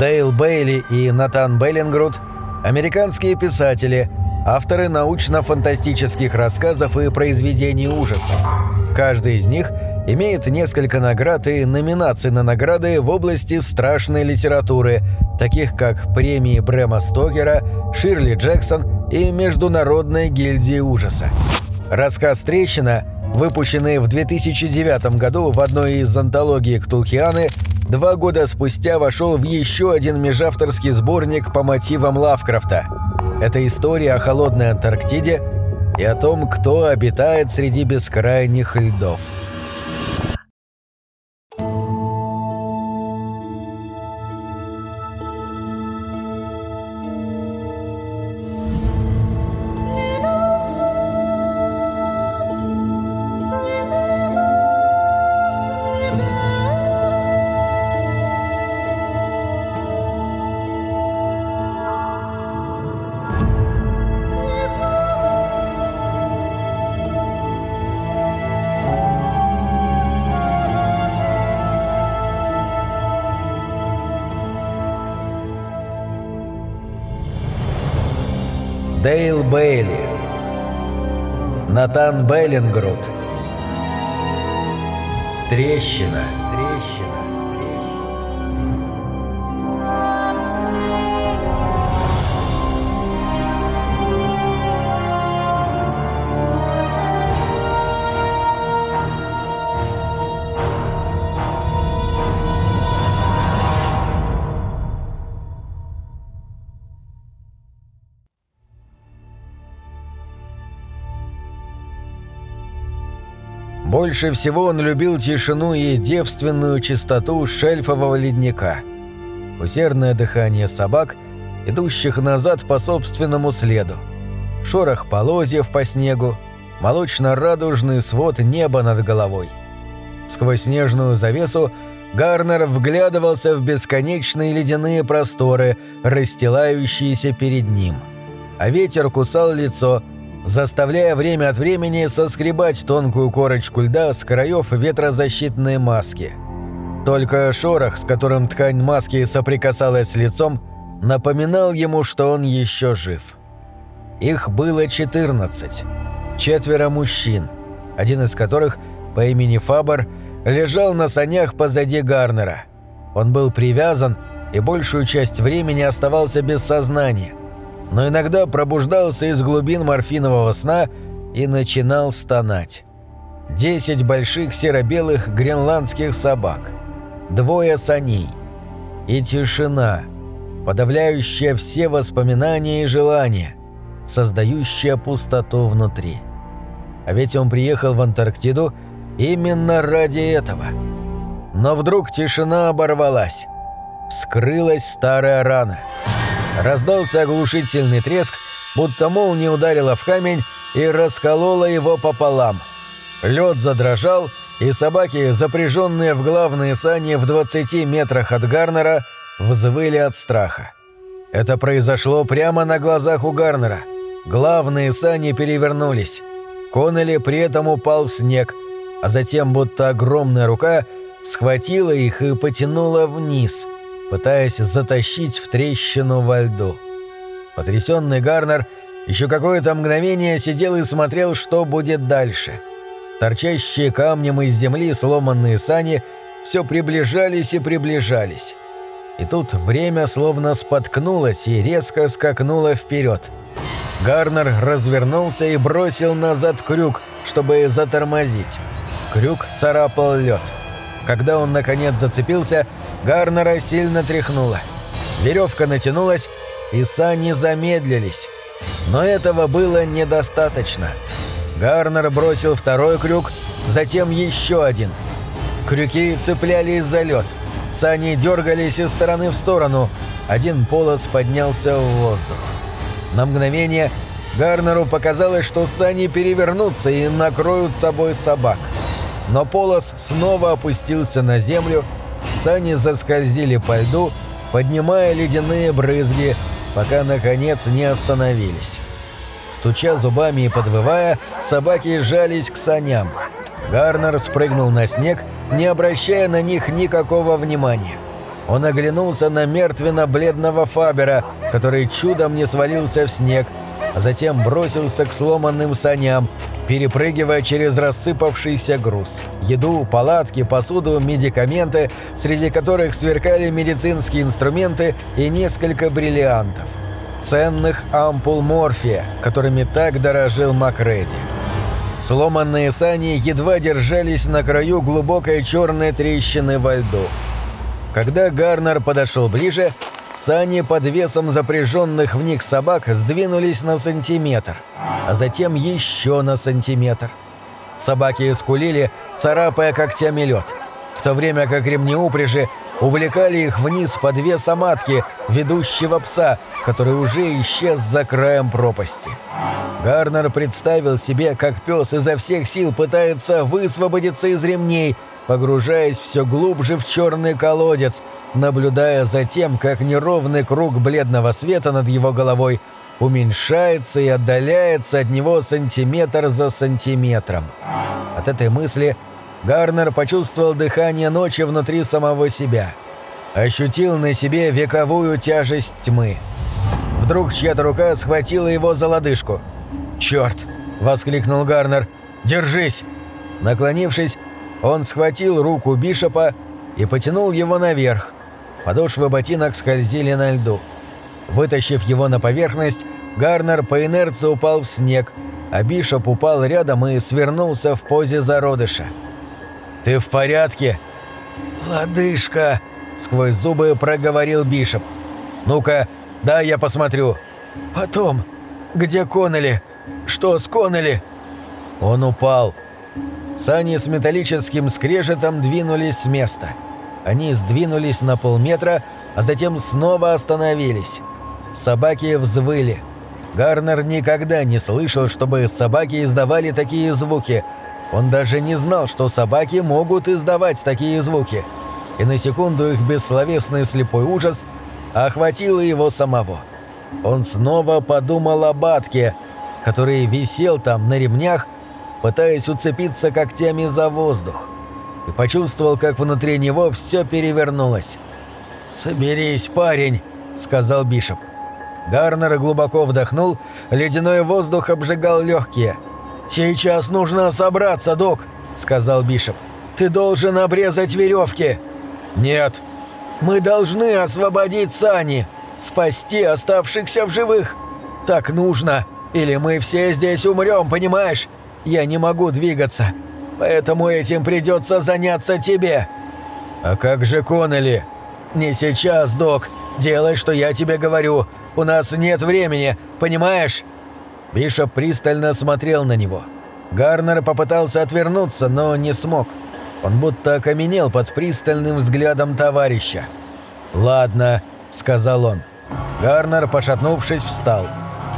Дейл Бейли и Натан Беллингруд – американские писатели, авторы научно-фантастических рассказов и произведений ужаса. Каждый из них имеет несколько наград и номинаций на награды в области страшной литературы, таких как премии Брэма Стокера, Ширли Джексон и Международная гильдия ужаса. Рассказ «Трещина», выпущенный в 2009 году в одной из антологий Ктулхианы, два года спустя вошел в еще один межавторский сборник по мотивам Лавкрафта. Это история о холодной Антарктиде и о том, кто обитает среди бескрайних льдов. Бейли. Натан Беллингруд Трещина. Трещина Больше всего он любил тишину и девственную чистоту шельфового ледника. Усердное дыхание собак, идущих назад по собственному следу. Шорох полозьев по снегу, молочно-радужный свод неба над головой. Сквозь снежную завесу Гарнер вглядывался в бесконечные ледяные просторы, расстилающиеся перед ним. А ветер кусал лицо, заставляя время от времени соскребать тонкую корочку льда с краев ветрозащитной маски. Только шорох, с которым ткань маски соприкасалась с лицом, напоминал ему, что он еще жив. Их было 14. Четверо мужчин, один из которых, по имени Фабер, лежал на санях позади Гарнера. Он был привязан и большую часть времени оставался без сознания но иногда пробуждался из глубин морфинового сна и начинал стонать. Десять больших серо-белых гренландских собак, двое саней и тишина, подавляющая все воспоминания и желания, создающая пустоту внутри. А ведь он приехал в Антарктиду именно ради этого. Но вдруг тишина оборвалась. Вскрылась старая рана. Раздался оглушительный треск, будто молния ударила в камень и расколола его пополам. Лед задрожал, и собаки, запряженные в главные сани в 20 метрах от Гарнера, взвыли от страха. Это произошло прямо на глазах у Гарнера. Главные сани перевернулись. Коннелли при этом упал в снег, а затем будто огромная рука схватила их и потянула вниз – пытаясь затащить в трещину во льду. Потрясенный Гарнер еще какое-то мгновение сидел и смотрел, что будет дальше. Торчащие камнем из земли сломанные сани все приближались и приближались. И тут время словно споткнулось и резко скакнуло вперед. Гарнер развернулся и бросил назад крюк, чтобы затормозить. Крюк царапал лед. Когда он наконец зацепился, Гарнера сильно тряхнуло. Веревка натянулась, и сани замедлились. Но этого было недостаточно. Гарнер бросил второй крюк, затем еще один. Крюки цеплялись за лед. Сани дергались из стороны в сторону. Один полос поднялся в воздух. На мгновение Гарнеру показалось, что сани перевернутся и накроют собой собак. Но полос снова опустился на землю, Сани заскользили по льду, поднимая ледяные брызги, пока, наконец, не остановились. Стуча зубами и подвывая, собаки сжались к саням. Гарнер спрыгнул на снег, не обращая на них никакого внимания. Он оглянулся на мертвенно-бледного Фабера, который чудом не свалился в снег, а затем бросился к сломанным саням, перепрыгивая через рассыпавшийся груз. Еду, палатки, посуду, медикаменты, среди которых сверкали медицинские инструменты и несколько бриллиантов. Ценных ампул морфия, которыми так дорожил Макреди. Сломанные сани едва держались на краю глубокой черной трещины во льду. Когда Гарнер подошел ближе, Сани под весом запряженных в них собак сдвинулись на сантиметр, а затем еще на сантиметр. Собаки скулили, царапая когтями лед, в то время как ремни упряжи увлекали их вниз под весом матки, ведущего пса, который уже исчез за краем пропасти. Гарнер представил себе, как пес изо всех сил пытается высвободиться из ремней, погружаясь все глубже в черный колодец, наблюдая за тем, как неровный круг бледного света над его головой уменьшается и отдаляется от него сантиметр за сантиметром. От этой мысли Гарнер почувствовал дыхание ночи внутри самого себя. Ощутил на себе вековую тяжесть тьмы. Вдруг чья-то рука схватила его за лодыжку. «Черт!» – воскликнул Гарнер. «Держись!» Наклонившись, он схватил руку Бишопа и потянул его наверх, Подошвы ботинок скользили на льду. Вытащив его на поверхность, Гарнер по инерции упал в снег, а Бишоп упал рядом и свернулся в позе зародыша. «Ты в порядке?» «Лодыжка!» — сквозь зубы проговорил Бишоп. «Ну-ка, да, я посмотрю». «Потом. Где Коннелли? Что с Коннелли?» Он упал. Сани с металлическим скрежетом двинулись с места. Они сдвинулись на полметра, а затем снова остановились. Собаки взвыли. Гарнер никогда не слышал, чтобы собаки издавали такие звуки. Он даже не знал, что собаки могут издавать такие звуки. И на секунду их бессловесный слепой ужас охватил его самого. Он снова подумал о Батке, который висел там на ремнях, пытаясь уцепиться когтями за воздух и почувствовал, как внутри него все перевернулось. «Соберись, парень», — сказал Бишоп. Гарнер глубоко вдохнул, ледяной воздух обжигал легкие. «Сейчас нужно собраться, док», — сказал Бишоп. «Ты должен обрезать веревки». «Нет». «Мы должны освободить Сани, спасти оставшихся в живых. Так нужно, или мы все здесь умрем, понимаешь? Я не могу двигаться. Поэтому этим придется заняться тебе». «А как же Коннелли?» «Не сейчас, док. Делай, что я тебе говорю. У нас нет времени, понимаешь?» Бишоп пристально смотрел на него. Гарнер попытался отвернуться, но не смог. Он будто окаменел под пристальным взглядом товарища. «Ладно», — сказал он. Гарнер, пошатнувшись, встал.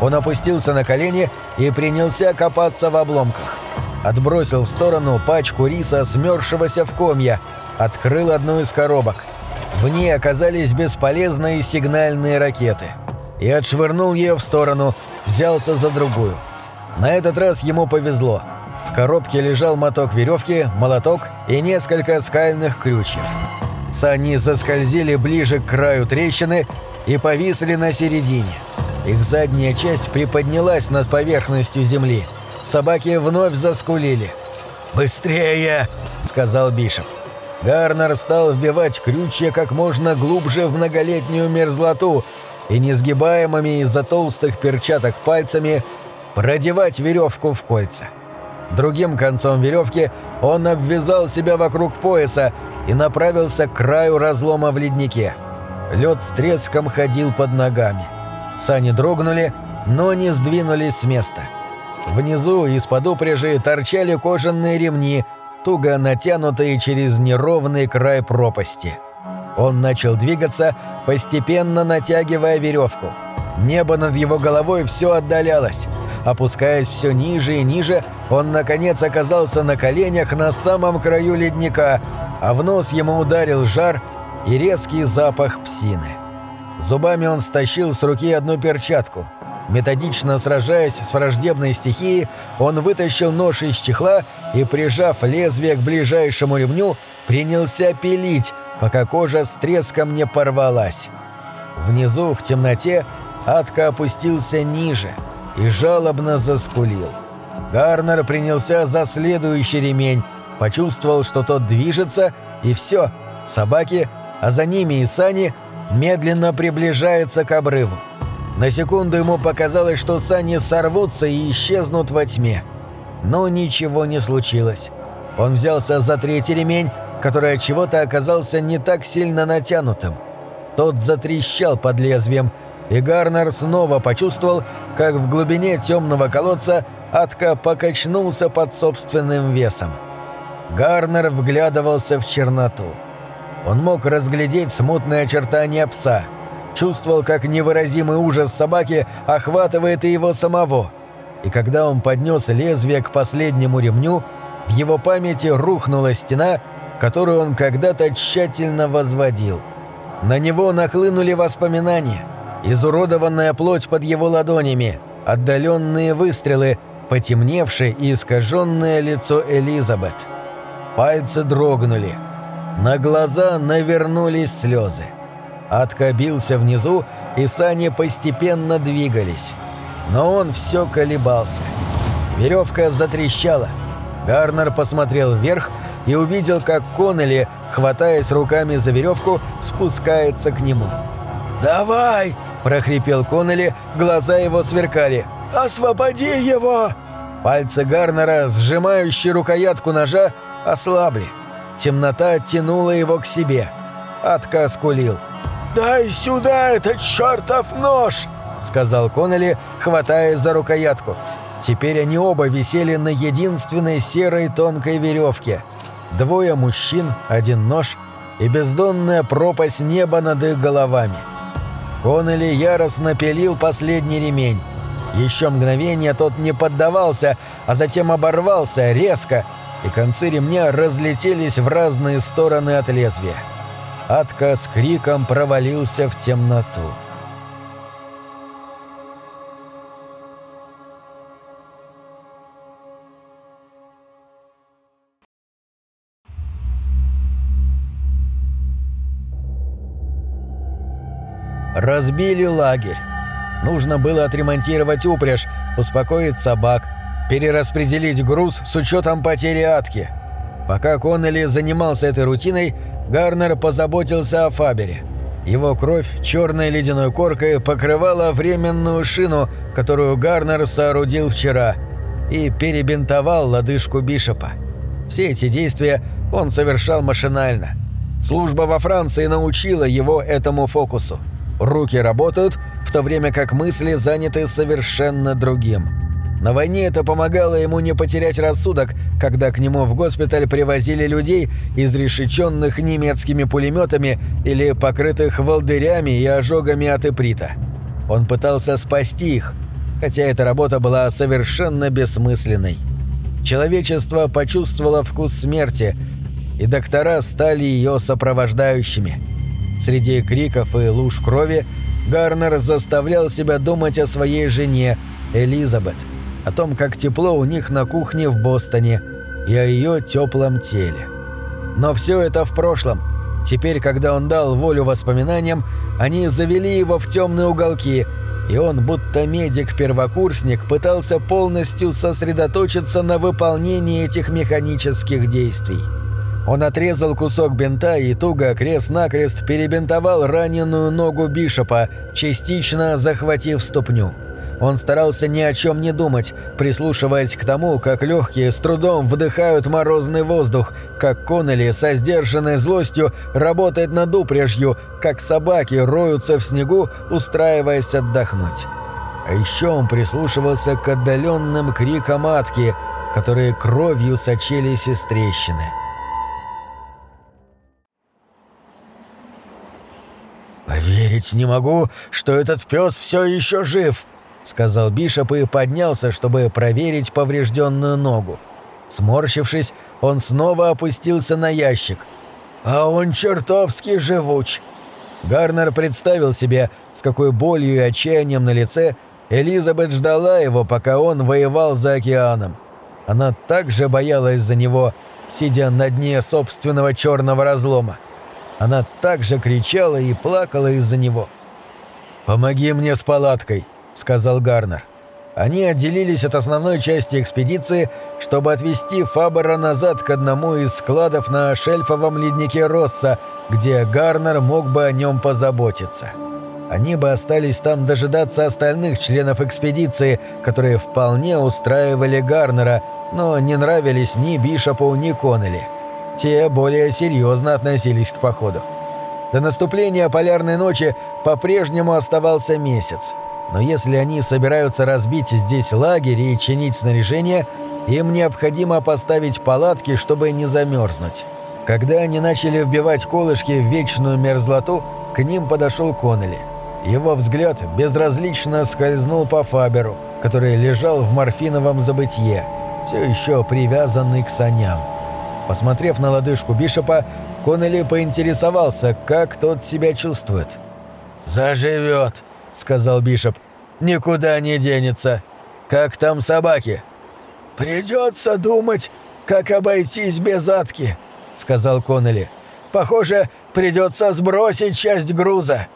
Он опустился на колени и принялся копаться в обломках отбросил в сторону пачку риса, смерзшегося в комья, открыл одну из коробок. В ней оказались бесполезные сигнальные ракеты. И отшвырнул ее в сторону, взялся за другую. На этот раз ему повезло. В коробке лежал моток веревки, молоток и несколько скальных крючьев. Сани заскользили ближе к краю трещины и повисли на середине. Их задняя часть приподнялась над поверхностью земли – собаки вновь заскулили. «Быстрее!» — сказал Бишоп. Гарнер стал вбивать крючья как можно глубже в многолетнюю мерзлоту и несгибаемыми из-за толстых перчаток пальцами продевать веревку в кольца. Другим концом веревки он обвязал себя вокруг пояса и направился к краю разлома в леднике. Лед с треском ходил под ногами. Сани дрогнули, но не сдвинулись с места. — Внизу из-под упряжи торчали кожаные ремни, туго натянутые через неровный край пропасти. Он начал двигаться, постепенно натягивая веревку. Небо над его головой все отдалялось. Опускаясь все ниже и ниже, он наконец оказался на коленях на самом краю ледника, а в нос ему ударил жар и резкий запах псины. Зубами он стащил с руки одну перчатку – Методично сражаясь с враждебной стихией, он вытащил нож из чехла и, прижав лезвие к ближайшему ремню, принялся пилить, пока кожа с треском не порвалась. Внизу, в темноте, Атка опустился ниже и жалобно заскулил. Гарнер принялся за следующий ремень, почувствовал, что тот движется, и все, собаки, а за ними и сани, медленно приближаются к обрыву. На секунду ему показалось, что сани сорвутся и исчезнут во тьме. Но ничего не случилось. Он взялся за третий ремень, который от чего-то оказался не так сильно натянутым. Тот затрещал под лезвием, и Гарнер снова почувствовал, как в глубине темного колодца Атка покачнулся под собственным весом. Гарнер вглядывался в черноту. Он мог разглядеть смутные очертания пса, чувствовал, как невыразимый ужас собаки охватывает и его самого. И когда он поднес лезвие к последнему ремню, в его памяти рухнула стена, которую он когда-то тщательно возводил. На него нахлынули воспоминания, изуродованная плоть под его ладонями, отдаленные выстрелы, потемневшее и искаженное лицо Элизабет. Пальцы дрогнули. На глаза навернулись слезы. Откобился внизу, и сани постепенно двигались. Но он все колебался. Веревка затрещала. Гарнер посмотрел вверх и увидел, как Коннелли, хватаясь руками за веревку, спускается к нему. «Давай!» – прохрипел Коннелли, глаза его сверкали. «Освободи его!» Пальцы Гарнера, сжимающие рукоятку ножа, ослабли. Темнота тянула его к себе. Атка скулил. «Дай сюда этот чертов нож!» — сказал Коннелли, хватаясь за рукоятку. Теперь они оба висели на единственной серой тонкой веревке. Двое мужчин, один нож и бездонная пропасть неба над их головами. Коннелли яростно пилил последний ремень. Еще мгновение тот не поддавался, а затем оборвался резко, и концы ремня разлетелись в разные стороны от лезвия. Атка с криком провалился в темноту. Разбили лагерь. Нужно было отремонтировать упряжь, успокоить собак, перераспределить груз с учетом потери атки. Пока Коннелли занимался этой рутиной, Гарнер позаботился о Фабере. Его кровь черной ледяной коркой покрывала временную шину, которую Гарнер соорудил вчера, и перебинтовал лодыжку Бишопа. Все эти действия он совершал машинально. Служба во Франции научила его этому фокусу. Руки работают, в то время как мысли заняты совершенно другим. На войне это помогало ему не потерять рассудок, когда к нему в госпиталь привозили людей, изрешеченных немецкими пулеметами или покрытых волдырями и ожогами от иприта. Он пытался спасти их, хотя эта работа была совершенно бессмысленной. Человечество почувствовало вкус смерти, и доктора стали ее сопровождающими – Среди криков и луж крови Гарнер заставлял себя думать о своей жене, Элизабет, о том, как тепло у них на кухне в Бостоне и о ее теплом теле. Но все это в прошлом. Теперь, когда он дал волю воспоминаниям, они завели его в темные уголки, и он, будто медик-первокурсник, пытался полностью сосредоточиться на выполнении этих механических действий. Он отрезал кусок бинта и туго крест-накрест перебинтовал раненую ногу Бишопа, частично захватив ступню. Он старался ни о чем не думать, прислушиваясь к тому, как легкие с трудом вдыхают морозный воздух, как Коннелли со сдержанной злостью работает над упряжью, как собаки роются в снегу, устраиваясь отдохнуть. А еще он прислушивался к отдаленным крикам матки, которые кровью сочились из трещины. «Поверить не могу, что этот пес все еще жив», — сказал Бишоп и поднялся, чтобы проверить поврежденную ногу. Сморщившись, он снова опустился на ящик. «А он чертовски живуч!» Гарнер представил себе, с какой болью и отчаянием на лице Элизабет ждала его, пока он воевал за океаном. Она также боялась за него, сидя на дне собственного черного разлома. Она также кричала и плакала из-за него. «Помоги мне с палаткой», — сказал Гарнер. Они отделились от основной части экспедиции, чтобы отвезти Фабера назад к одному из складов на шельфовом леднике Росса, где Гарнер мог бы о нем позаботиться. Они бы остались там дожидаться остальных членов экспедиции, которые вполне устраивали Гарнера, но не нравились ни Бишопу, ни Коннелли. Те более серьезно относились к походу. До наступления полярной ночи по-прежнему оставался месяц – но если они собираются разбить здесь лагерь и чинить снаряжение, им необходимо поставить палатки, чтобы не замерзнуть. Когда они начали вбивать колышки в вечную мерзлоту, к ним подошел Коннелли. Его взгляд безразлично скользнул по Фаберу, который лежал в морфиновом забытье, все еще привязанный к саням. Посмотрев на лодыжку Бишопа, Коннелли поинтересовался, как тот себя чувствует. «Заживет», — сказал Бишоп. «Никуда не денется. Как там собаки?» «Придется думать, как обойтись без адки», — сказал Коннелли. «Похоже, придется сбросить часть груза».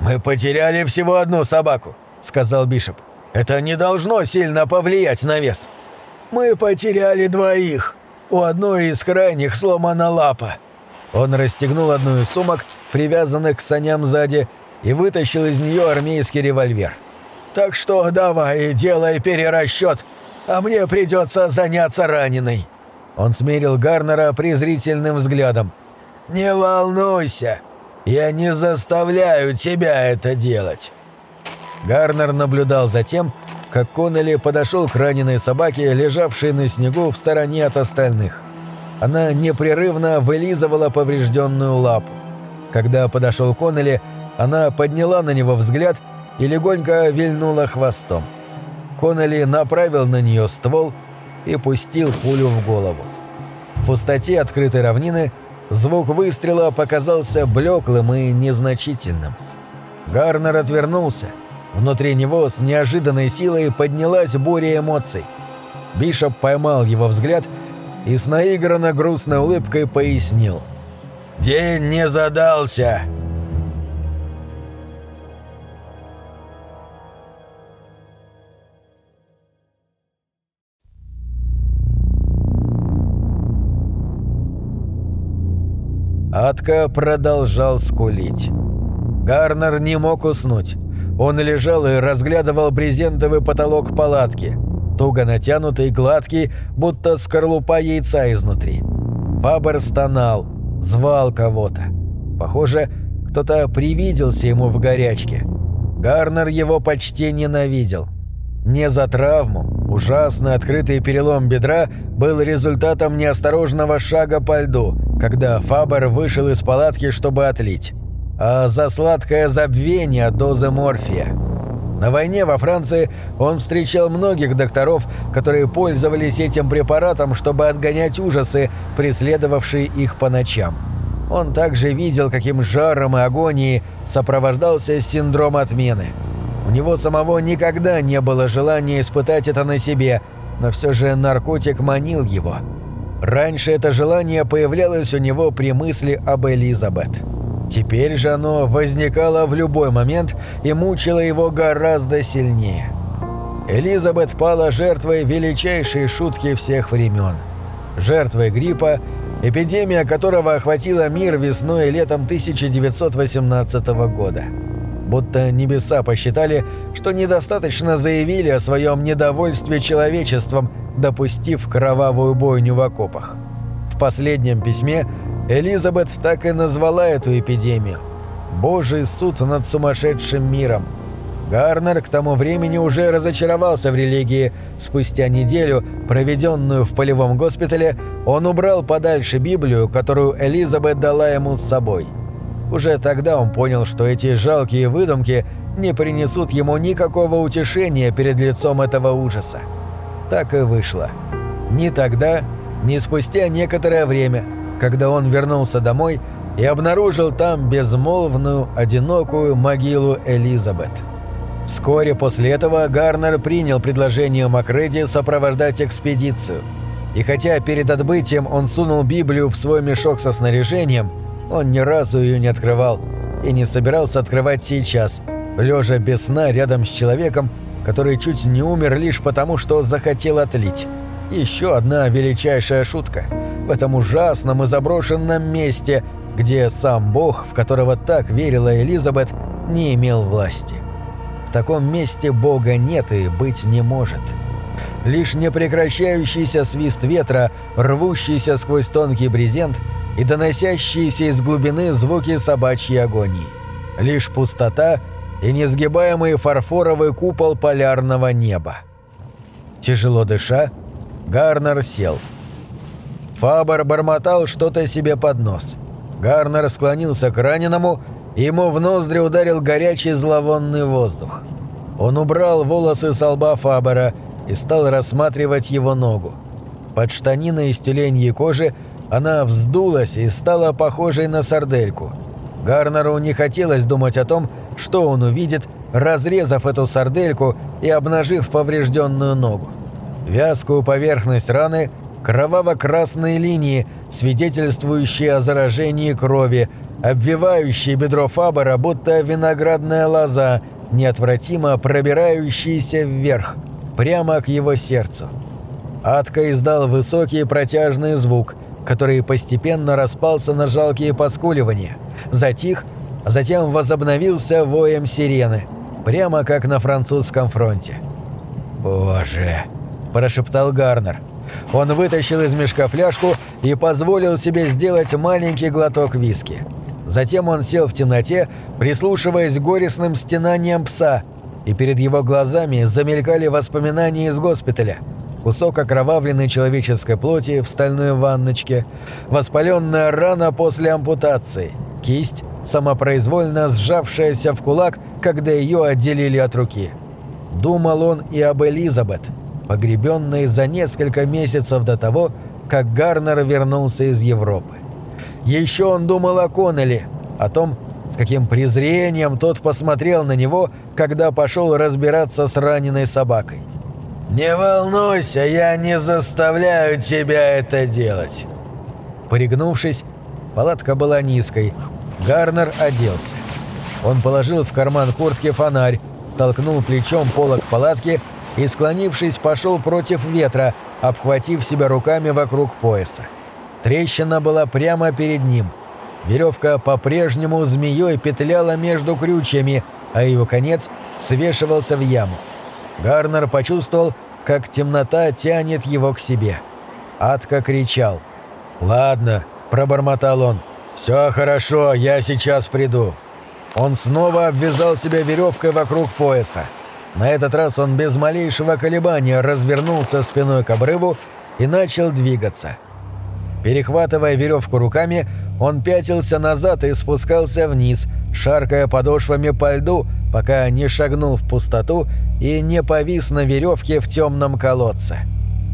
«Мы потеряли всего одну собаку», — сказал Бишоп. «Это не должно сильно повлиять на вес». «Мы потеряли двоих. У одной из крайних сломана лапа». Он расстегнул одну из сумок, привязанных к саням сзади, и вытащил из нее армейский револьвер. «Так что давай, делай перерасчет, а мне придется заняться раненой». Он смерил Гарнера презрительным взглядом. «Не волнуйся, я не заставляю тебя это делать». Гарнер наблюдал за тем, как Коннелли подошел к раненой собаке, лежавшей на снегу в стороне от остальных. Она непрерывно вылизывала поврежденную лапу. Когда подошел Коннелли, она подняла на него взгляд и легонько вильнула хвостом. Коннелли направил на нее ствол и пустил пулю в голову. В пустоте открытой равнины звук выстрела показался блеклым и незначительным. Гарнер отвернулся. Внутри него с неожиданной силой поднялась буря эмоций. Бишоп поймал его взгляд и с наигранно грустной улыбкой пояснил. «День не задался!» Атка продолжал скулить. Гарнер не мог уснуть. Он лежал и разглядывал брезентовый потолок палатки, туго натянутый, гладкий, будто скорлупа яйца изнутри. Фабер стонал, звал кого-то. Похоже, кто-то привиделся ему в горячке. Гарнер его почти ненавидел. Не за травму, ужасный открытый перелом бедра был результатом неосторожного шага по льду, когда Фабер вышел из палатки, чтобы отлить, а за сладкое забвение дозы морфия. На войне во Франции он встречал многих докторов, которые пользовались этим препаратом, чтобы отгонять ужасы, преследовавшие их по ночам. Он также видел, каким жаром и агонией сопровождался синдром отмены. У него самого никогда не было желания испытать это на себе, но все же наркотик манил его – Раньше это желание появлялось у него при мысли об Элизабет. Теперь же оно возникало в любой момент и мучило его гораздо сильнее. Элизабет пала жертвой величайшей шутки всех времен. Жертвой гриппа, эпидемия которого охватила мир весной и летом 1918 года. Будто небеса посчитали, что недостаточно заявили о своем недовольстве человечеством – допустив кровавую бойню в окопах. В последнем письме Элизабет так и назвала эту эпидемию «Божий суд над сумасшедшим миром». Гарнер к тому времени уже разочаровался в религии. Спустя неделю, проведенную в полевом госпитале, он убрал подальше Библию, которую Элизабет дала ему с собой. Уже тогда он понял, что эти жалкие выдумки не принесут ему никакого утешения перед лицом этого ужаса. Так и вышло. Ни тогда, ни спустя некоторое время, когда он вернулся домой и обнаружил там безмолвную, одинокую могилу Элизабет. Вскоре после этого Гарнер принял предложение Макреди сопровождать экспедицию. И хотя перед отбытием он сунул Библию в свой мешок со снаряжением, Он ни разу ее не открывал и не собирался открывать сейчас, лежа без сна рядом с человеком, который чуть не умер лишь потому, что захотел отлить. Еще одна величайшая шутка. В этом ужасном и заброшенном месте, где сам Бог, в которого так верила Элизабет, не имел власти. В таком месте Бога нет и быть не может. Лишь непрекращающийся свист ветра, рвущийся сквозь тонкий брезент и доносящиеся из глубины звуки собачьей агонии. Лишь пустота и несгибаемый фарфоровый купол полярного неба. Тяжело дыша, Гарнер сел. Фабер бормотал что-то себе под нос. Гарнер склонился к раненому, и ему в ноздри ударил горячий зловонный воздух. Он убрал волосы с лба Фабера и стал рассматривать его ногу. Под штаниной из тюленьей кожи она вздулась и стала похожей на сардельку. Гарнеру не хотелось думать о том, что он увидит, разрезав эту сардельку и обнажив поврежденную ногу. Вязкую поверхность раны, кроваво-красные линии, свидетельствующие о заражении крови, обвивающие бедро Фабера, будто виноградная лоза, неотвратимо пробирающиеся вверх, прямо к его сердцу. Атка издал высокий протяжный звук, который постепенно распался на жалкие поскуливания, затих, а затем возобновился воем сирены, прямо как на французском фронте. «Боже!» – прошептал Гарнер. Он вытащил из мешка фляжку и позволил себе сделать маленький глоток виски. Затем он сел в темноте, прислушиваясь к горестным стенаниям пса, и перед его глазами замелькали воспоминания из госпиталя. Кусок окровавленной человеческой плоти в стальной ванночке, воспаленная рана после ампутации, кисть, самопроизвольно сжавшаяся в кулак, когда ее отделили от руки. Думал он и об Элизабет, погребенной за несколько месяцев до того, как Гарнер вернулся из Европы. Еще он думал о Коннелли, о том, с каким презрением тот посмотрел на него, когда пошел разбираться с раненой собакой. «Не волнуйся, я не заставляю тебя это делать!» Пригнувшись, палатка была низкой. Гарнер оделся. Он положил в карман куртки фонарь, толкнул плечом полок палатки и, склонившись, пошел против ветра, обхватив себя руками вокруг пояса. Трещина была прямо перед ним. Веревка по-прежнему змеей петляла между крючьями, а ее конец свешивался в яму. Гарнер почувствовал, как темнота тянет его к себе. Атка кричал. «Ладно», — пробормотал он, — «все хорошо, я сейчас приду». Он снова обвязал себя веревкой вокруг пояса. На этот раз он без малейшего колебания развернулся спиной к обрыву и начал двигаться. Перехватывая веревку руками, он пятился назад и спускался вниз, шаркая подошвами по льду, пока не шагнул в пустоту и не повис на веревке в темном колодце.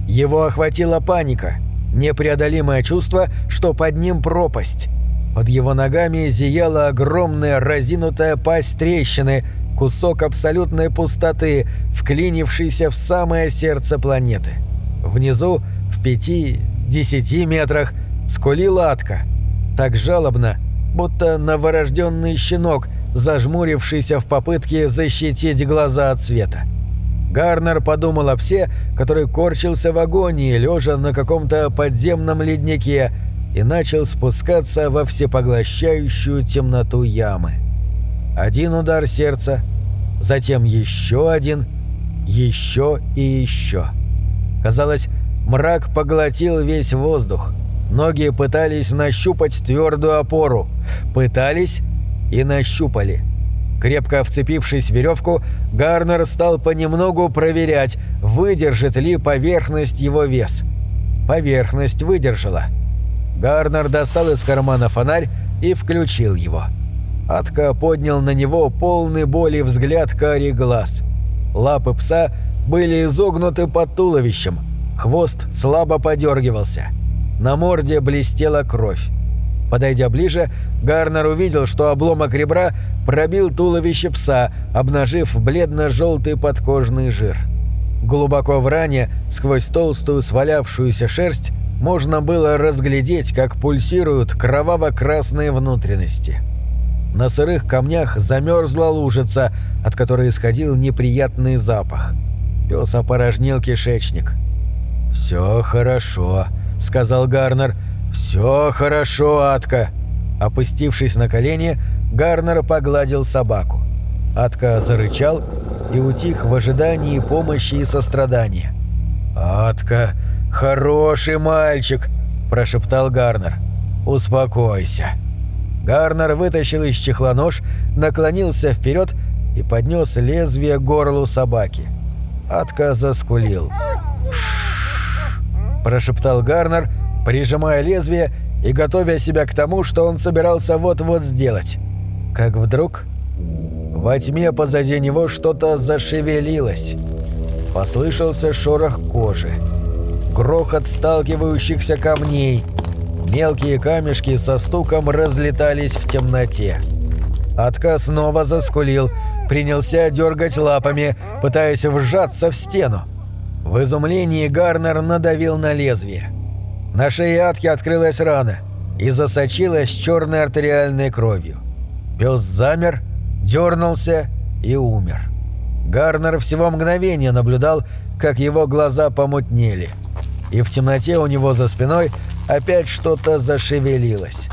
Его охватила паника, непреодолимое чувство, что под ним пропасть. Под его ногами зияла огромная разинутая пасть трещины, кусок абсолютной пустоты, вклинившийся в самое сердце планеты. Внизу, в пяти, десяти метрах скулила атка. Так жалобно, будто новорожденный щенок, зажмурившийся в попытке защитить глаза от света. Гарнер подумал о псе, который корчился в агонии, лежа на каком-то подземном леднике, и начал спускаться во всепоглощающую темноту ямы. Один удар сердца, затем еще один, еще и еще. Казалось, Мрак поглотил весь воздух. Ноги пытались нащупать твердую опору. Пытались и нащупали. Крепко вцепившись в веревку, Гарнер стал понемногу проверять, выдержит ли поверхность его вес. Поверхность выдержала. Гарнер достал из кармана фонарь и включил его. Атка поднял на него полный боли взгляд карий глаз. Лапы пса были изогнуты под туловищем – Хвост слабо подергивался. На морде блестела кровь. Подойдя ближе, Гарнер увидел, что обломок ребра пробил туловище пса, обнажив бледно-желтый подкожный жир. Глубоко в ране, сквозь толстую свалявшуюся шерсть, можно было разглядеть, как пульсируют кроваво-красные внутренности. На сырых камнях замерзла лужица, от которой исходил неприятный запах. Пес опорожнил кишечник. «Все хорошо», — сказал Гарнер. «Все хорошо, Атка». Опустившись на колени, Гарнер погладил собаку. Атка зарычал и утих в ожидании помощи и сострадания. «Атка, хороший мальчик!» – прошептал Гарнер. «Успокойся». Гарнер вытащил из чехла нож, наклонился вперед и поднес лезвие к горлу собаки. Атка заскулил. Прошептал Гарнер, прижимая лезвие и готовя себя к тому, что он собирался вот-вот сделать. Как вдруг во тьме позади него что-то зашевелилось. Послышался шорох кожи. Грохот сталкивающихся камней. Мелкие камешки со стуком разлетались в темноте. Атка снова заскулил, принялся дергать лапами, пытаясь вжаться в стену. В изумлении Гарнер надавил на лезвие. На шее Атки открылась рана и засочилась черной артериальной кровью. Пес замер дернулся и умер. Гарнер всего мгновения наблюдал, как его глаза помутнели. И в темноте у него за спиной опять что-то зашевелилось.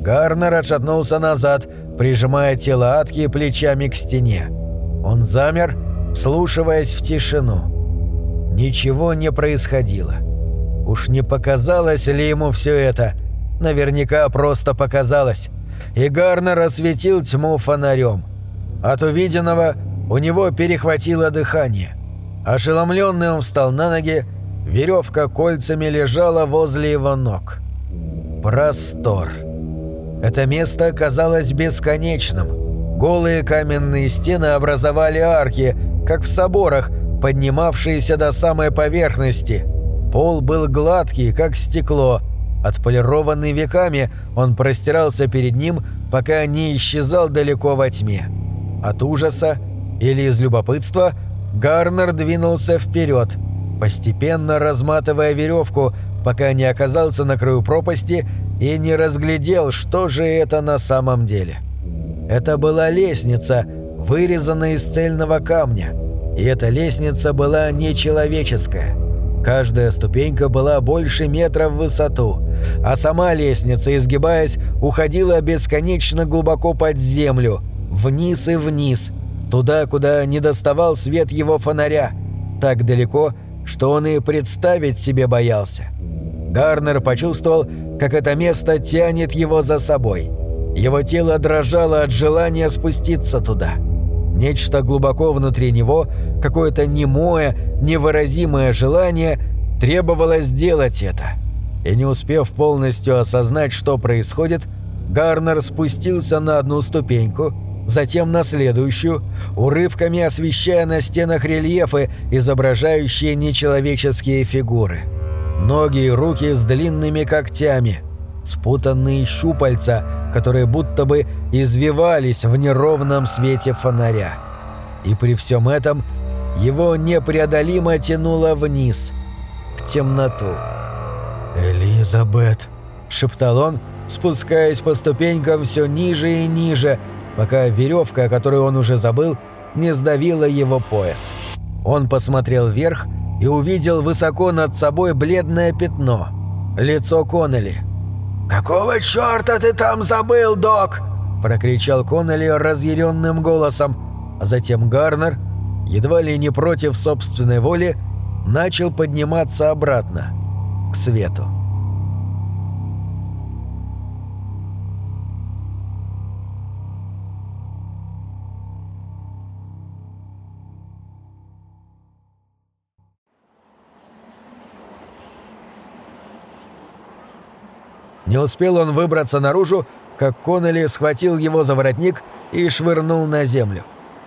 Гарнер отшатнулся назад, прижимая тело Атки плечами к стене. Он замер, слушаясь в тишину. Ничего не происходило. Уж не показалось ли ему все это? Наверняка просто показалось. И Гарнер осветил тьму фонарем. От увиденного у него перехватило дыхание. Ошеломленный он встал на ноги, веревка кольцами лежала возле его ног. Простор. Это место казалось бесконечным. Голые каменные стены образовали арки, как в соборах, поднимавшиеся до самой поверхности. Пол был гладкий, как стекло. Отполированный веками, он простирался перед ним, пока не исчезал далеко во тьме. От ужаса или из любопытства Гарнер двинулся вперед, постепенно разматывая веревку, пока не оказался на краю пропасти и не разглядел, что же это на самом деле. Это была лестница, вырезанная из цельного камня, и эта лестница была нечеловеческая. Каждая ступенька была больше метра в высоту, а сама лестница, изгибаясь, уходила бесконечно глубоко под землю – вниз и вниз, туда, куда не доставал свет его фонаря, так далеко, что он и представить себе боялся. Гарнер почувствовал, как это место тянет его за собой. Его тело дрожало от желания спуститься туда. Нечто глубоко внутри него, какое-то немое, невыразимое желание требовало сделать это. И не успев полностью осознать, что происходит, Гарнер спустился на одну ступеньку, затем на следующую, урывками освещая на стенах рельефы, изображающие нечеловеческие фигуры. Ноги и руки с длинными когтями, спутанные щупальца, которые будто бы извивались в неровном свете фонаря. И при всем этом его непреодолимо тянуло вниз, в темноту. «Элизабет», — шептал он, спускаясь по ступенькам все ниже и ниже, пока веревка, которую он уже забыл, не сдавила его пояс. Он посмотрел вверх и увидел высоко над собой бледное пятно. Лицо Коннелли. «Какого чёрта ты там забыл, док?» – прокричал Коннелли разъяренным голосом, а затем Гарнер, едва ли не против собственной воли, начал подниматься обратно, к свету. Не успел он выбраться наружу, как Коннелли схватил его за воротник и швырнул на землю.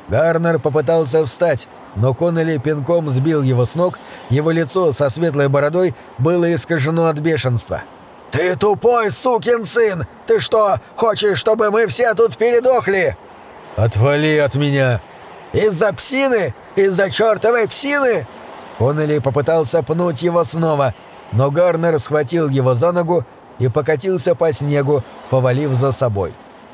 Гарнер попытался встать, но Коннелли пинком сбил его с ног, его лицо со светлой бородой было искажено от бешенства. «Ты тупой сукин сын! Ты что, хочешь, чтобы мы все тут передохли?» «Отвали от меня!» «Из-за псины? Из-за чертовой псины?» Коннелли попытался пнуть его снова, но Гарнер схватил его за ногу и покатился по снегу, повалив за собой.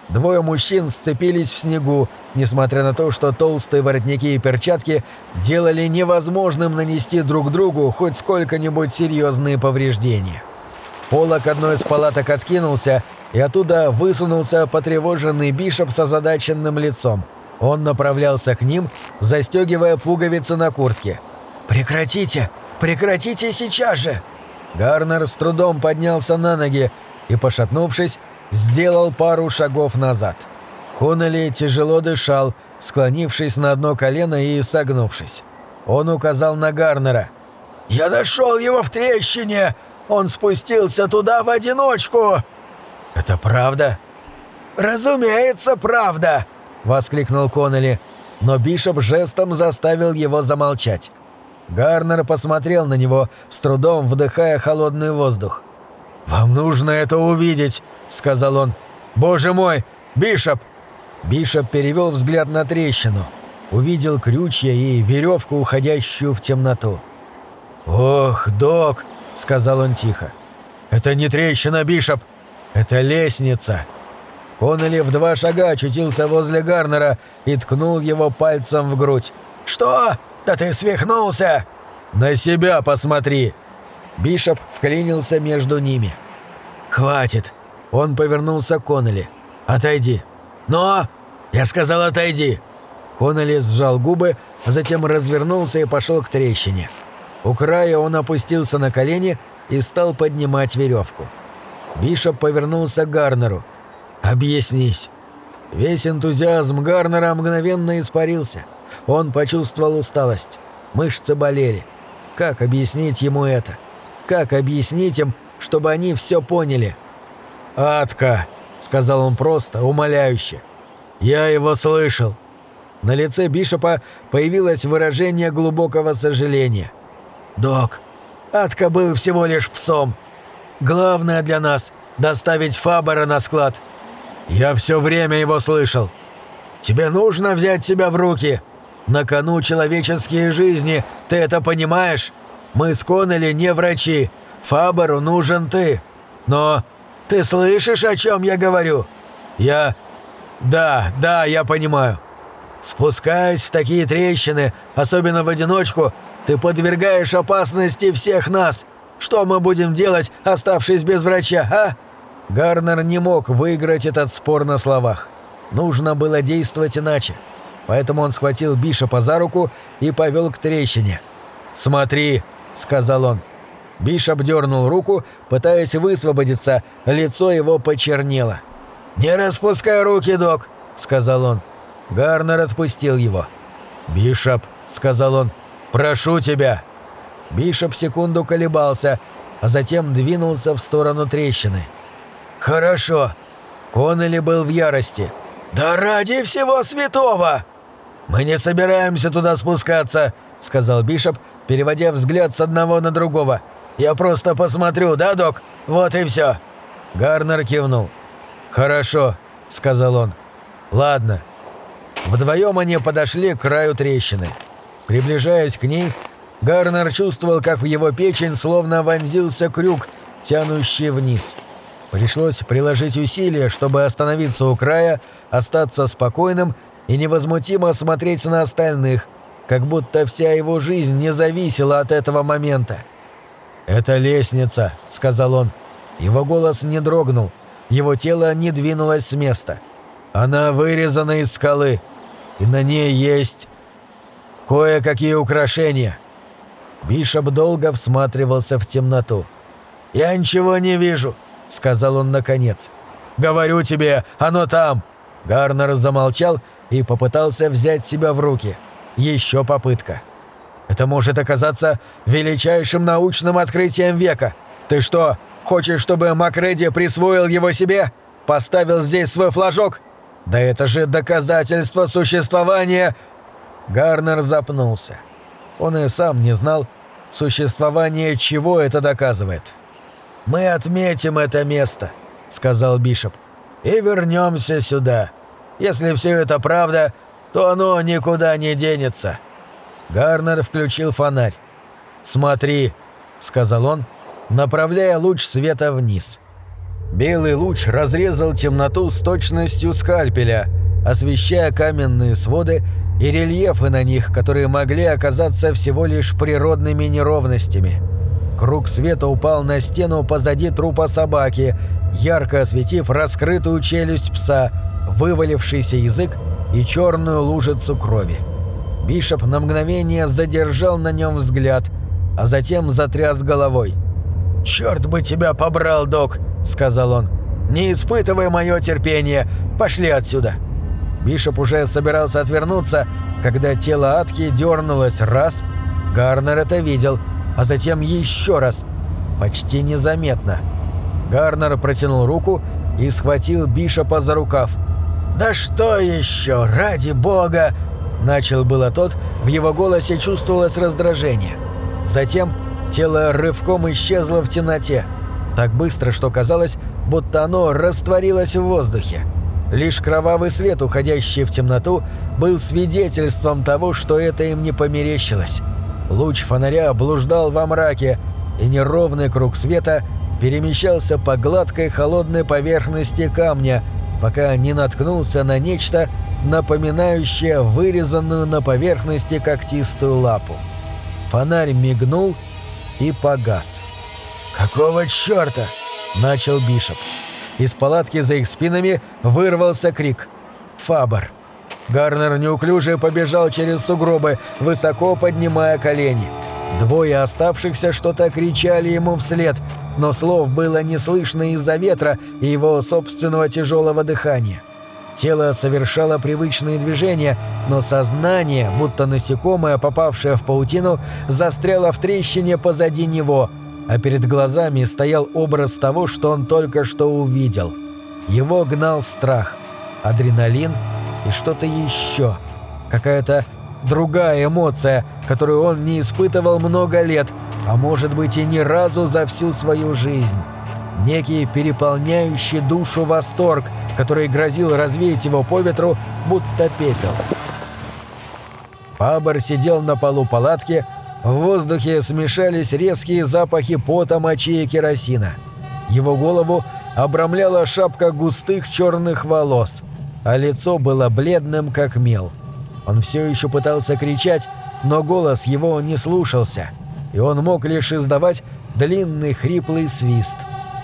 Двое мужчин сцепились в снегу, несмотря на то, что толстые воротники и перчатки делали невозможным нанести друг другу хоть сколько-нибудь серьезные повреждения. Полок одной из палаток откинулся, и оттуда высунулся потревоженный Бишоп с озадаченным лицом. Он направлялся к ним, застегивая пуговицы на куртке. «Прекратите! Прекратите сейчас же!» Гарнер с трудом поднялся на ноги и, пошатнувшись, сделал пару шагов назад. Коннелли тяжело дышал, склонившись на одно колено и согнувшись. Он указал на Гарнера. «Я нашел его в трещине! Он спустился туда в одиночку!» «Это правда?» «Разумеется, правда!» — воскликнул Коннелли, но Бишоп жестом заставил его замолчать. Гарнер посмотрел на него, с трудом вдыхая холодный воздух. «Вам нужно это увидеть», — сказал он. «Боже мой! Бишоп!» Бишоп перевел взгляд на трещину. Увидел крючья и веревку, уходящую в темноту. «Ох, док!» — сказал он тихо. «Это не трещина, Бишоп! Это лестница!» Коннелли в два шага очутился возле Гарнера и ткнул его пальцем в грудь. «Что? Да ты свихнулся!» «На себя посмотри!» Бишоп вклинился между ними. «Хватит!» Он повернулся к Коннелли. «Отойди!» «Но!» «Я сказал, отойди!» Коннелли сжал губы, а затем развернулся и пошел к трещине. У края он опустился на колени и стал поднимать веревку. Бишоп повернулся к Гарнеру. «Объяснись». Весь энтузиазм Гарнера мгновенно испарился. Он почувствовал усталость. Мышцы болели. Как объяснить ему это? Как объяснить им, чтобы они все поняли? «Атка», — сказал он просто, умоляюще. «Я его слышал». На лице Бишопа появилось выражение глубокого сожаления. «Док, Атка был всего лишь псом. Главное для нас — доставить Фабера на склад. Я все время его слышал. Тебе нужно взять себя в руки. На кону человеческие жизни, ты это понимаешь? Мы с Коннелли не врачи. Фаберу нужен ты. Но ты слышишь, о чем я говорю? Я... Да, да, я понимаю. Спускаясь в такие трещины, особенно в одиночку, ты подвергаешь опасности всех нас. Что мы будем делать, оставшись без врача, а?» Гарнер не мог выиграть этот спор на словах. Нужно было действовать иначе. Поэтому он схватил Бишопа за руку и повел к трещине. «Смотри», — сказал он. Бишоп дернул руку, пытаясь высвободиться, лицо его почернело. «Не распускай руки, док», — сказал он. Гарнер отпустил его. «Бишоп», — сказал он, — «прошу тебя». Бишоп секунду колебался, а затем двинулся в сторону трещины. «Хорошо». Коннелли был в ярости. «Да ради всего святого!» «Мы не собираемся туда спускаться», — сказал Бишоп, переводя взгляд с одного на другого. «Я просто посмотрю, да, док? Вот и все». Гарнер кивнул. «Хорошо», — сказал он. «Ладно». Вдвоем они подошли к краю трещины. Приближаясь к ней, Гарнер чувствовал, как в его печень словно вонзился крюк, тянущий вниз. Пришлось приложить усилия, чтобы остановиться у края, остаться спокойным и невозмутимо смотреть на остальных, как будто вся его жизнь не зависела от этого момента. «Это лестница», — сказал он. Его голос не дрогнул, его тело не двинулось с места. «Она вырезана из скалы, и на ней есть кое-какие украшения». Бишоп долго всматривался в темноту. «Я ничего не вижу», — сказал он наконец. «Говорю тебе, оно там!» Гарнер замолчал и попытался взять себя в руки. Еще попытка. «Это может оказаться величайшим научным открытием века. Ты что, хочешь, чтобы Макреди присвоил его себе? Поставил здесь свой флажок? Да это же доказательство существования...» Гарнер запнулся. Он и сам не знал, существование чего это доказывает. «Мы отметим это место», — сказал Бишоп, — «и вернемся сюда. Если все это правда, то оно никуда не денется». Гарнер включил фонарь. «Смотри», — сказал он, направляя луч света вниз. Белый луч разрезал темноту с точностью скальпеля, освещая каменные своды и рельефы на них, которые могли оказаться всего лишь природными неровностями. Круг света упал на стену позади трупа собаки, ярко осветив раскрытую челюсть пса, вывалившийся язык и черную лужицу крови. Бишоп на мгновение задержал на нем взгляд, а затем затряс головой. «Черт бы тебя побрал, док!» — сказал он. «Не испытывай мое терпение! Пошли отсюда!» Бишоп уже собирался отвернуться, когда тело Атки дернулось раз, Гарнер это видел, а затем еще раз, почти незаметно. Гарнер протянул руку и схватил Бишопа за рукав. «Да что еще, ради бога!» Начал было тот, в его голосе чувствовалось раздражение. Затем тело рывком исчезло в темноте. Так быстро, что казалось, будто оно растворилось в воздухе. Лишь кровавый след, уходящий в темноту, был свидетельством того, что это им не померещилось. Луч фонаря блуждал во мраке, и неровный круг света перемещался по гладкой холодной поверхности камня, пока не наткнулся на нечто, напоминающее вырезанную на поверхности когтистую лапу. Фонарь мигнул и погас. «Какого чёрта?» – начал Бишоп. Из палатки за их спинами вырвался крик. «Фабр!» Гарнер неуклюже побежал через сугробы, высоко поднимая колени. Двое оставшихся что-то кричали ему вслед, но слов было не слышно из-за ветра и его собственного тяжелого дыхания. Тело совершало привычные движения, но сознание, будто насекомое, попавшее в паутину, застряло в трещине позади него, а перед глазами стоял образ того, что он только что увидел. Его гнал страх, адреналин и что-то еще. Какая-то другая эмоция, которую он не испытывал много лет, а может быть и ни разу за всю свою жизнь. Некий переполняющий душу восторг, который грозил развеять его по ветру, будто пепел. Фабр сидел на полу палатки, в воздухе смешались резкие запахи пота, мочи и керосина. Его голову обрамляла шапка густых черных волос, а лицо было бледным, как мел. Он все еще пытался кричать, но голос его не слушался, и он мог лишь издавать длинный хриплый свист,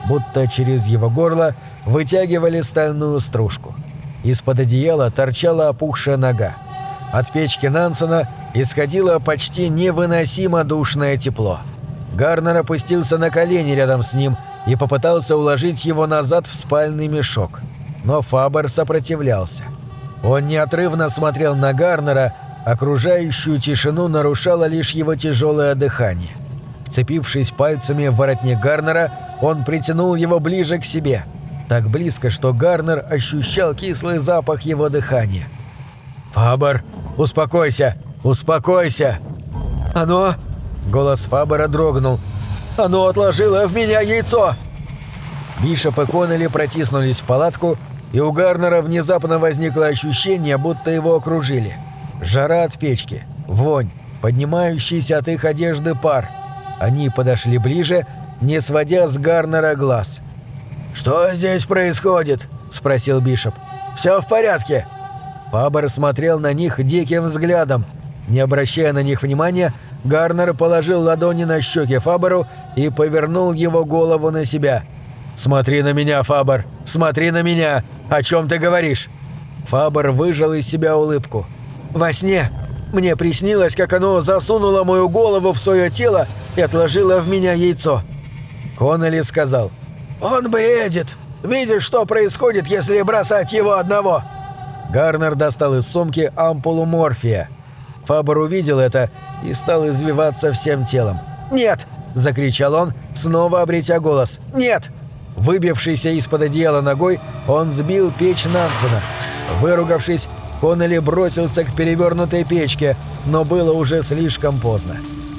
будто через его горло вытягивали стальную стружку. Из-под одеяла торчала опухшая нога. От печки Нансена исходило почти невыносимо душное тепло. Гарнер опустился на колени рядом с ним и попытался уложить его назад в спальный мешок. Но Фабер сопротивлялся. Он неотрывно смотрел на Гарнера, окружающую тишину нарушало лишь его тяжелое дыхание. Цепившись пальцами в воротник Гарнера, он притянул его ближе к себе. Так близко, что Гарнер ощущал кислый запах его дыхания. «Фабер, успокойся! Успокойся!» «Оно...» — голос Фабера дрогнул. «Оно отложило в меня яйцо!» Бишоп и Коннелли протиснулись в палатку, и у Гарнера внезапно возникло ощущение, будто его окружили. Жара от печки, вонь, поднимающийся от их одежды пар. Они подошли ближе, не сводя с Гарнера глаз. «Что здесь происходит?» – спросил Бишоп. «Все в порядке?» Фабер смотрел на них диким взглядом. Не обращая на них внимания, Гарнер положил ладони на щеки Фаберу и повернул его голову на себя. «Смотри на меня, Фабер! Смотри на меня! О чем ты говоришь?» Фабер выжал из себя улыбку. «Во сне мне приснилось, как оно засунуло мою голову в свое тело и отложило в меня яйцо». Коннелли сказал. «Он бредит! Видишь, что происходит, если бросать его одного?» Гарнер достал из сумки ампулу морфия. Фабр увидел это и стал извиваться всем телом. «Нет!» – закричал он, снова обретя голос. «Нет!» Выбившийся из-под одеяла ногой, он сбил печь Нансена. Выругавшись, Коннелли бросился к перевернутой печке, но было уже слишком поздно.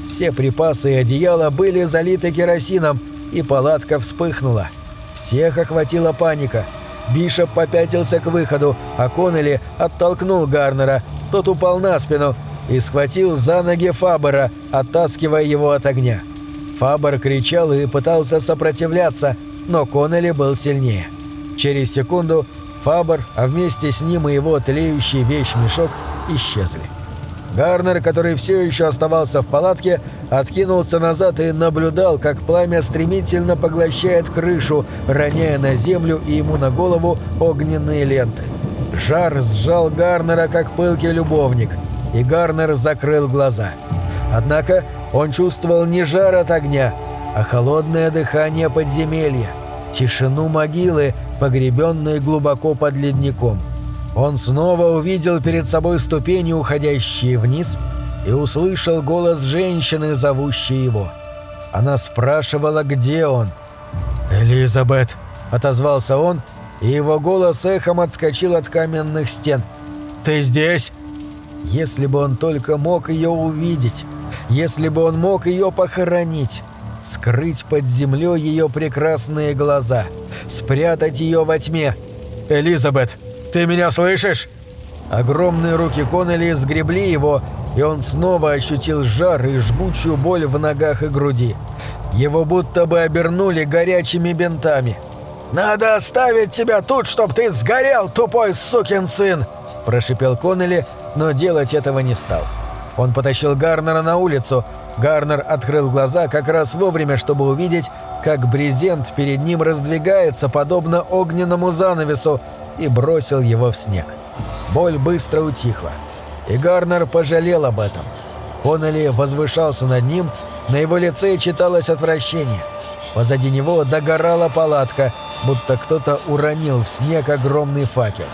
Все припасы и одеяла были залиты керосином, и палатка вспыхнула. Всех охватила паника – Бишоп попятился к выходу, а Коннелли оттолкнул Гарнера. Тот упал на спину и схватил за ноги Фабера, оттаскивая его от огня. Фабер кричал и пытался сопротивляться, но Коннелли был сильнее. Через секунду Фабер, а вместе с ним и его тлеющий вещмешок исчезли. Гарнер, который все еще оставался в палатке, откинулся назад и наблюдал, как пламя стремительно поглощает крышу, роняя на землю и ему на голову огненные ленты. Жар сжал Гарнера, как пылкий любовник, и Гарнер закрыл глаза. Однако он чувствовал не жар от огня, а холодное дыхание подземелья, тишину могилы, погребенной глубоко под ледником. Он снова увидел перед собой ступени, уходящие вниз, и услышал голос женщины, зовущей его. Она спрашивала, где он. «Элизабет», — отозвался он, и его голос эхом отскочил от каменных стен. «Ты здесь?» Если бы он только мог ее увидеть, если бы он мог ее похоронить, скрыть под землей ее прекрасные глаза, спрятать ее во тьме. «Элизабет!» «Ты меня слышишь?» Огромные руки Коннелли сгребли его, и он снова ощутил жар и жгучую боль в ногах и груди. Его будто бы обернули горячими бинтами. «Надо оставить тебя тут, чтоб ты сгорел, тупой сукин сын!» – прошипел Коннелли, но делать этого не стал. Он потащил Гарнера на улицу. Гарнер открыл глаза как раз вовремя, чтобы увидеть, как брезент перед ним раздвигается, подобно огненному занавесу, и бросил его в снег. Боль быстро утихла. И Гарнер пожалел об этом. Коннелли возвышался над ним, на его лице читалось отвращение. Позади него догорала палатка, будто кто-то уронил в снег огромный факел.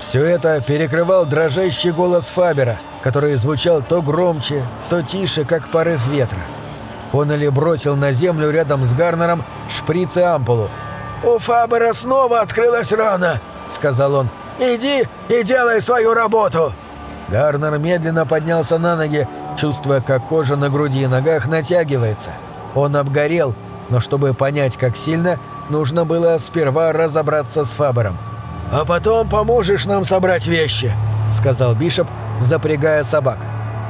Все это перекрывал дрожащий голос Фабера, который звучал то громче, то тише, как порыв ветра. Коннелли бросил на землю рядом с Гарнером шприц и ампулу. «У Фабера снова открылась рана!» — сказал он. «Иди и делай свою работу!» Гарнер медленно поднялся на ноги, чувствуя, как кожа на груди и ногах натягивается. Он обгорел, но чтобы понять, как сильно, нужно было сперва разобраться с Фабером. «А потом поможешь нам собрать вещи», — сказал Бишоп, запрягая собак.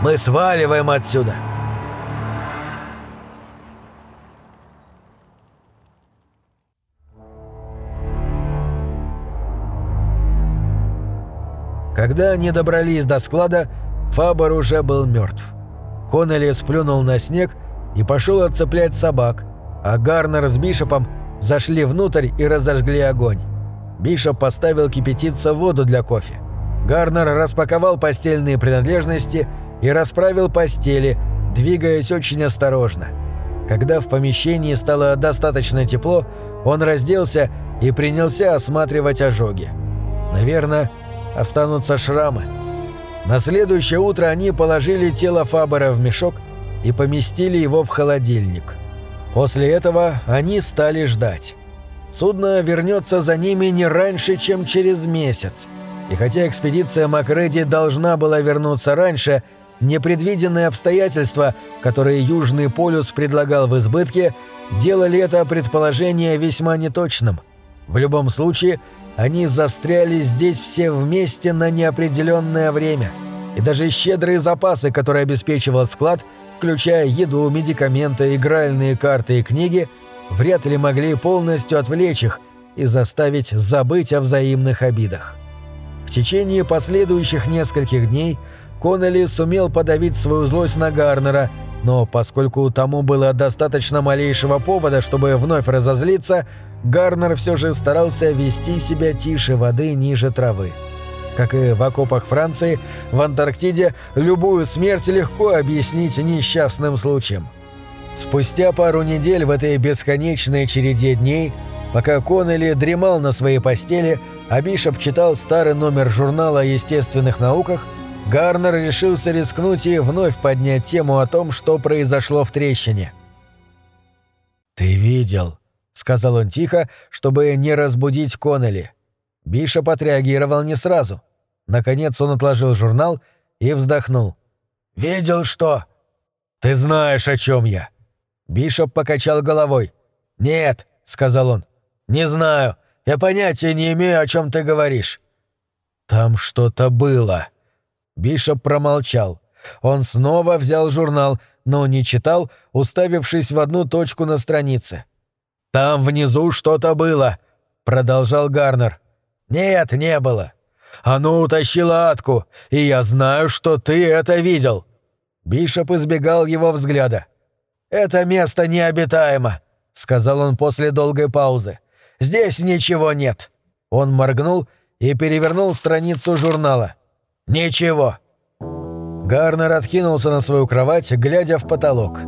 «Мы сваливаем отсюда». Когда они добрались до склада, Фабер уже был мертв. Коннелли сплюнул на снег и пошел отцеплять собак, а Гарнер с Бишопом зашли внутрь и разожгли огонь. Бишоп поставил кипятиться воду для кофе. Гарнер распаковал постельные принадлежности и расправил постели, двигаясь очень осторожно. Когда в помещении стало достаточно тепло, он разделся и принялся осматривать ожоги. Наверное, останутся шрамы. На следующее утро они положили тело Фабера в мешок и поместили его в холодильник. После этого они стали ждать. Судно вернется за ними не раньше, чем через месяц. И хотя экспедиция Макреди должна была вернуться раньше, непредвиденные обстоятельства, которые Южный полюс предлагал в избытке, делали это предположение весьма неточным. В любом случае, они застряли здесь все вместе на неопределенное время. И даже щедрые запасы, которые обеспечивал склад, включая еду, медикаменты, игральные карты и книги, вряд ли могли полностью отвлечь их и заставить забыть о взаимных обидах. В течение последующих нескольких дней Коннелли сумел подавить свою злость на Гарнера, но поскольку тому было достаточно малейшего повода, чтобы вновь разозлиться, Гарнер все же старался вести себя тише воды ниже травы. Как и в окопах Франции, в Антарктиде любую смерть легко объяснить несчастным случаем. Спустя пару недель в этой бесконечной череде дней, пока Коннелли дремал на своей постели, а Бишоп читал старый номер журнала о естественных науках, Гарнер решился рискнуть и вновь поднять тему о том, что произошло в трещине. «Ты видел?» — сказал он тихо, чтобы не разбудить Коннелли. Бишоп отреагировал не сразу. Наконец он отложил журнал и вздохнул. «Видел что?» «Ты знаешь, о чем я». Бишоп покачал головой. «Нет», — сказал он. «Не знаю. Я понятия не имею, о чем ты говоришь». «Там что-то было». Бишоп промолчал. Он снова взял журнал, но не читал, уставившись в одну точку на странице. «Там внизу что-то было», — продолжал Гарнер. «Нет, не было. Оно утащило Атку, и я знаю, что ты это видел». Бишоп избегал его взгляда. «Это место необитаемо», — сказал он после долгой паузы. «Здесь ничего нет». Он моргнул и перевернул страницу журнала. «Ничего». Гарнер откинулся на свою кровать, глядя в потолок.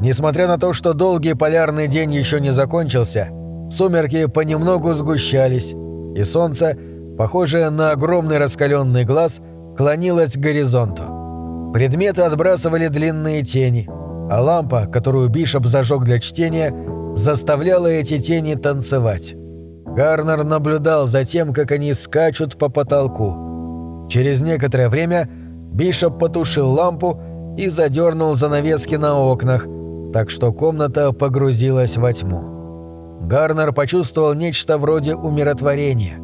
Несмотря на то, что долгий полярный день еще не закончился, сумерки понемногу сгущались, и солнце, похожее на огромный раскаленный глаз, клонилось к горизонту. Предметы отбрасывали длинные тени, а лампа, которую Бишоп зажег для чтения, заставляла эти тени танцевать. Гарнер наблюдал за тем, как они скачут по потолку. Через некоторое время Бишоп потушил лампу и задернул занавески на окнах, так что комната погрузилась во тьму. Гарнер почувствовал нечто вроде умиротворения.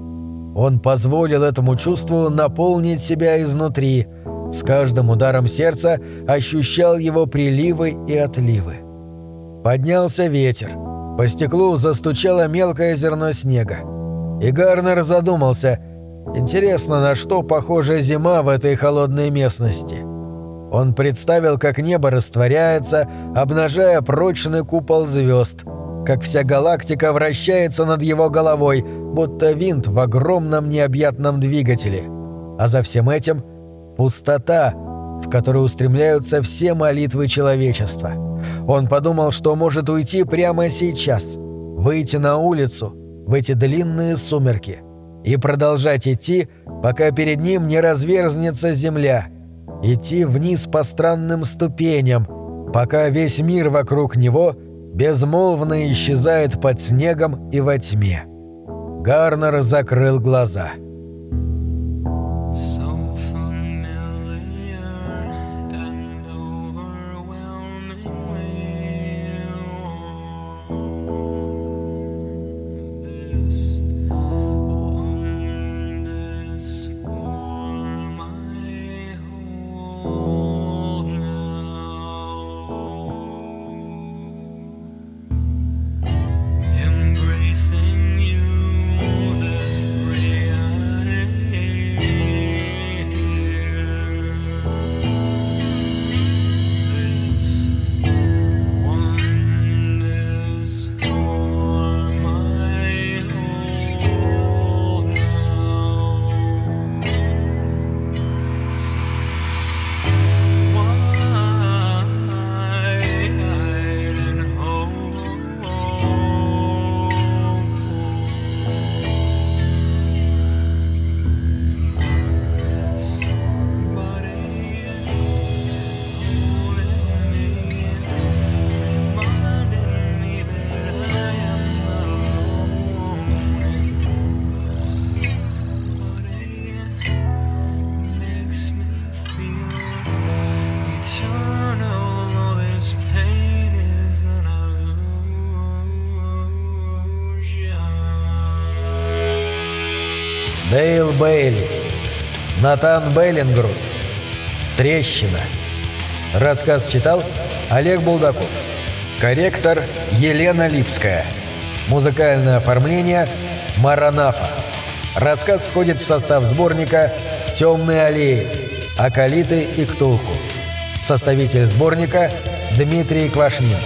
Он позволил этому чувству наполнить себя изнутри, с каждым ударом сердца ощущал его приливы и отливы. Поднялся ветер. По стеклу застучало мелкое зерно снега. И Гарнер задумался, интересно, на что похожа зима в этой холодной местности. Он представил, как небо растворяется, обнажая прочный купол звезд, как вся галактика вращается над его головой, будто винт в огромном необъятном двигателе. А за всем этим — пустота, в которую устремляются все молитвы человечества. Он подумал, что может уйти прямо сейчас, выйти на улицу в эти длинные сумерки и продолжать идти, пока перед ним не разверзнется земля — идти вниз по странным ступеням, пока весь мир вокруг него безмолвно исчезает под снегом и во тьме. Гарнер закрыл глаза. Дейл Натан Беллингрут. Трещина. Рассказ читал Олег Булдаков. Корректор Елена Липская. Музыкальное оформление Маранафа. Рассказ входит в состав сборника «Темные аллеи. Акалиты и Ктулху». Составитель сборника Дмитрий Квашнин.